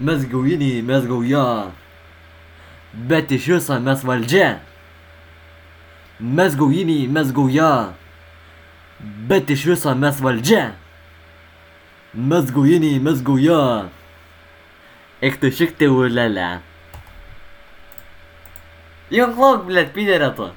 مزقويني مزقويان باتي شوصة مسوالجان مزقويني مزقويان باتي شوصة مسوالجان مزقويني مزقويان اكتشكت ولا لا؟ ينطلق بلاد بيدرطه